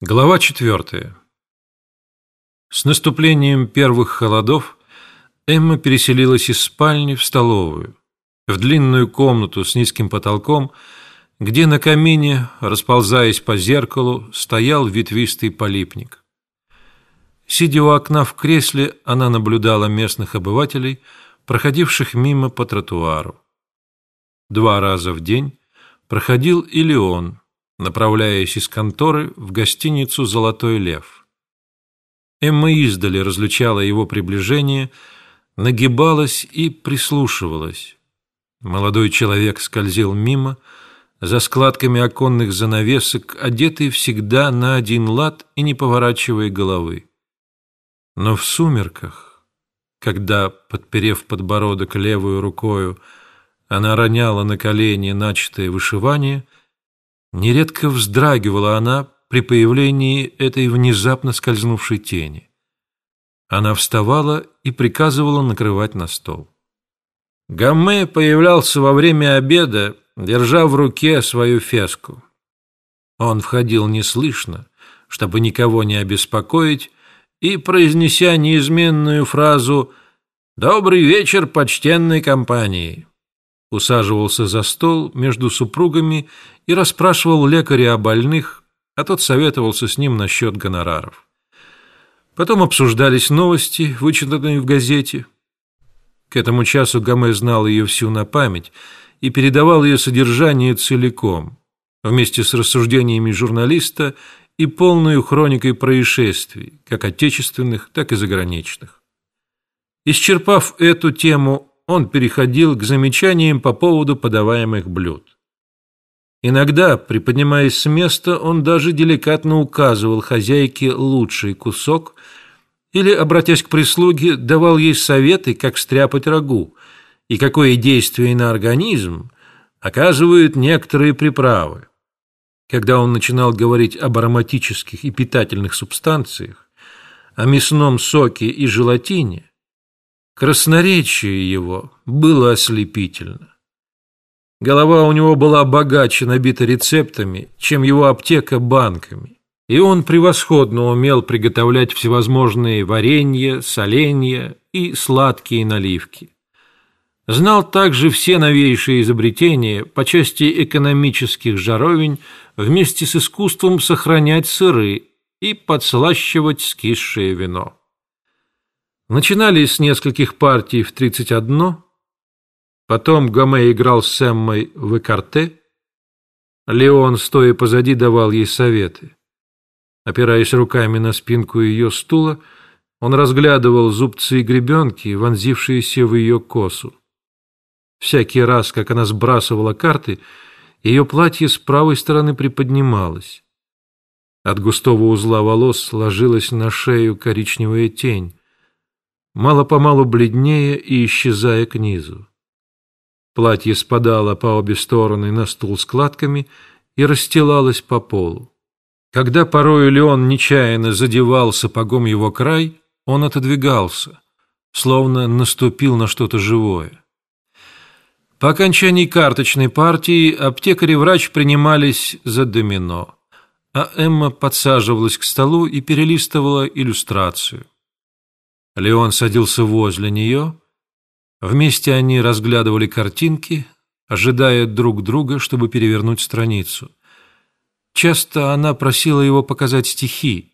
Глава четвертая. С наступлением первых холодов Эмма переселилась из спальни в столовую, в длинную комнату с низким потолком, где на камине, расползаясь по зеркалу, стоял ветвистый полипник. Сидя у окна в кресле, она наблюдала местных обывателей, проходивших мимо по тротуару. Два раза в день проходил и Леон, направляясь из конторы в гостиницу «Золотой лев». Эмма издали различала его приближение, нагибалась и прислушивалась. Молодой человек скользил мимо, за складками оконных занавесок, одетый всегда на один лад и не поворачивая головы. Но в сумерках, когда, подперев подбородок левую рукою, она роняла на колени начатое вышивание — Нередко вздрагивала она при появлении этой внезапно скользнувшей тени. Она вставала и приказывала накрывать на стол. Гамме появлялся во время обеда, держа в руке свою феску. Он входил неслышно, чтобы никого не обеспокоить, и, произнеся неизменную фразу «Добрый вечер, почтенной компании», усаживался за стол между супругами и расспрашивал лекаря о больных, а тот советовался с ним насчет гонораров. Потом обсуждались новости, вычитанные в газете. К этому часу Гаме знал ее всю на память и передавал ее содержание целиком, вместе с рассуждениями журналиста и полной хроникой происшествий, как отечественных, так и заграничных. Исчерпав эту тему, он переходил к замечаниям по поводу подаваемых блюд. Иногда, приподнимаясь с места, он даже деликатно указывал хозяйке лучший кусок или, обратясь к прислуге, давал ей советы, как стряпать рагу и какое действие на организм оказывают некоторые приправы. Когда он начинал говорить об ароматических и питательных субстанциях, о мясном соке и желатине, Красноречие его было ослепительно. Голова у него была богаче набита рецептами, чем его аптека банками, и он превосходно умел приготовлять всевозможные варенья, соленья и сладкие наливки. Знал также все новейшие изобретения по части экономических жаровень вместе с искусством сохранять сыры и подслащивать скисшее вино. Начинали с нескольких партий в 31, потом Гоме играл с Эммой в экарте, Леон, стоя позади, давал ей советы. Опираясь руками на спинку ее стула, он разглядывал зубцы и гребенки, вонзившиеся в ее косу. Всякий раз, как она сбрасывала карты, ее платье с правой стороны приподнималось. От густого узла волос сложилась на шею коричневая тень мало-помалу бледнее и исчезая к низу. Платье спадало по обе стороны на стул складками и расстилалось по полу. Когда порою Леон нечаянно задевал сапогом его край, он отодвигался, словно наступил на что-то живое. По окончании карточной партии аптекарь и врач принимались за домино, а Эмма подсаживалась к столу и перелистывала иллюстрацию. Леон садился возле нее. Вместе они разглядывали картинки, ожидая друг друга, чтобы перевернуть страницу. Часто она просила его показать стихи.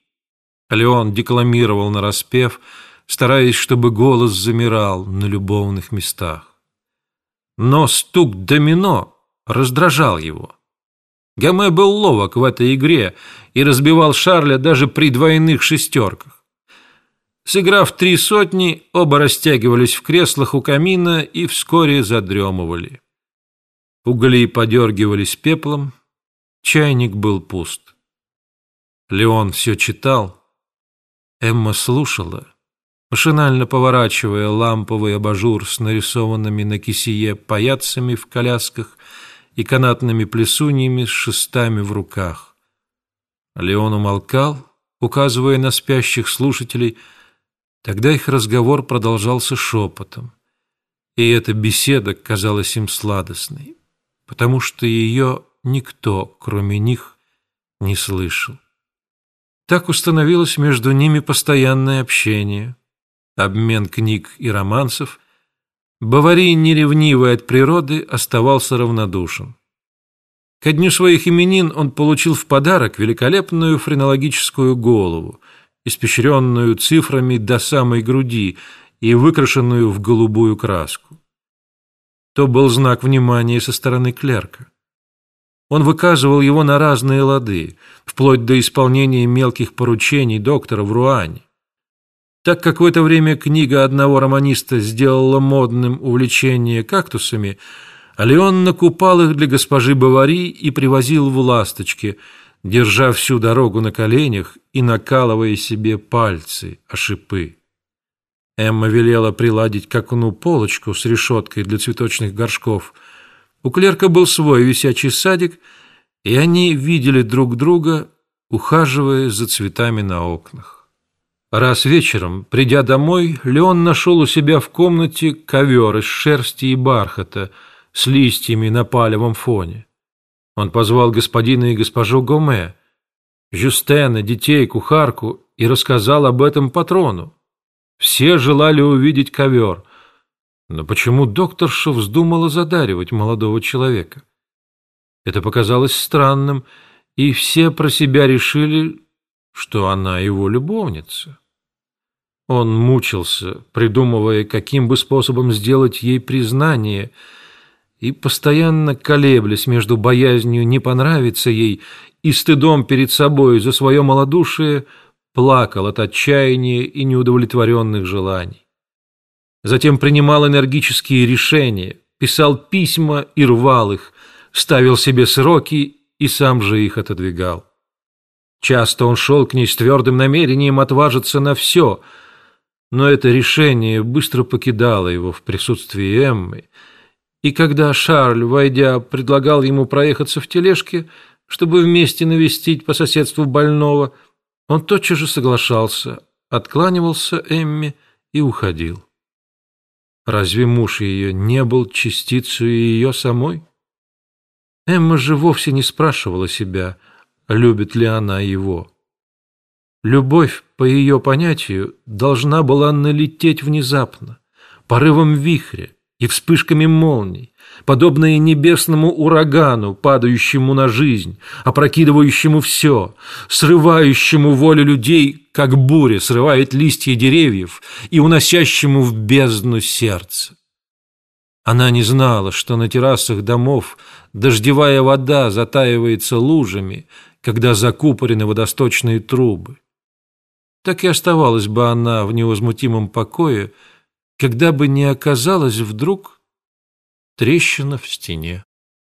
Леон декламировал нараспев, стараясь, чтобы голос замирал на любовных местах. Но стук домино раздражал его. Гаме был ловок в этой игре и разбивал Шарля даже при двойных шестерках. Сыграв три сотни, оба растягивались в креслах у камина и вскоре задремывали. Угли подергивались пеплом, чайник был пуст. Леон все читал, Эмма слушала, машинально поворачивая ламповый абажур с нарисованными на кисее паяцами в колясках и канатными плесуньями с шестами в руках. Леон умолкал, указывая на спящих слушателей – Тогда их разговор продолжался шепотом, и эта беседа казалась им сладостной, потому что ее никто, кроме них, не слышал. Так установилось между ними постоянное общение, обмен книг и романсов. Бавари, неревнивый от природы, оставался равнодушен. Ко дню своих именин он получил в подарок великолепную френологическую голову, испещренную цифрами до самой груди и выкрашенную в голубую краску. То был знак внимания со стороны клерка. Он выказывал его на разные лады, вплоть до исполнения мелких поручений доктора в Руане. Так в это время книга одного романиста сделала модным увлечение кактусами, Алеон накупал их для госпожи Бавари и привозил в ласточки, держа всю дорогу на коленях и накалывая себе пальцы о шипы. Эмма велела приладить к окну полочку с решеткой для цветочных горшков – у клерка был свой висячий садик, и они видели друг друга, ухаживая за цветами на окнах. Раз вечером, придя домой, Леон нашел у себя в комнате ковер из шерсти и бархата с листьями на палевом фоне. Он позвал господина и госпожу Гоме, Жюстена, детей, кухарку и рассказал об этом патрону. Все желали увидеть ковер – но почему докторша вздумала задаривать молодого человека? Это показалось странным, и все про себя решили, что она его любовница. Он мучился, придумывая, каким бы способом сделать ей признание, и постоянно колеблясь между боязнью не понравиться ей и стыдом перед собой за свое малодушие, плакал от отчаяния и неудовлетворенных желаний затем принимал энергические решения, писал письма и рвал их, ставил себе сроки и сам же их отодвигал. Часто он шел к ней с твердым намерением отважиться на все, но это решение быстро покидало его в присутствии Эммы, и когда Шарль, войдя, предлагал ему проехаться в тележке, чтобы вместе навестить по соседству больного, он тотчас же соглашался, откланивался Эмме и уходил. Разве муж ее не был частицей ее самой? Эмма же вовсе не спрашивала себя, любит ли она его. Любовь, по ее понятию, должна была налететь внезапно, порывом вихря и вспышками молний, подобные небесному урагану, падающему на жизнь, опрокидывающему все, срывающему волю людей, как буря срывает листья деревьев и уносящему в бездну сердце. Она не знала, что на террасах домов дождевая вода затаивается лужами, когда закупорены водосточные трубы. Так и оставалась бы она в невозмутимом покое, когда бы не оказалась вдруг трещина в стене.